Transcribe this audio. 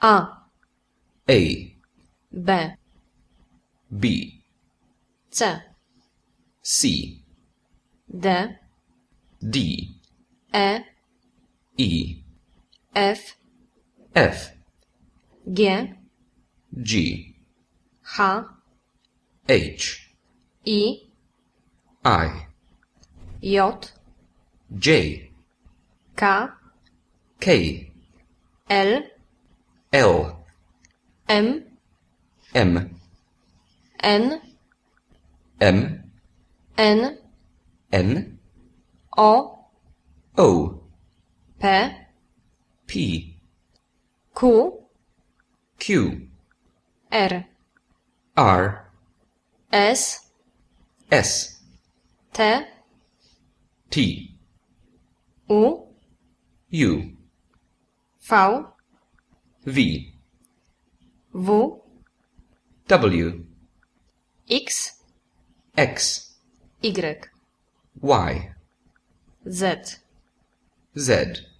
A, A, B, B, C, C, D, D, E, E, F, F, G, G, H, H, I, I, J, J, K, K, L, L, M, M, N, M, N, N, O, O, P, P, Q, Q, R, R, S, S, T, T, U, U, V, V, W, W, X, X, Y, Y, Z. Z.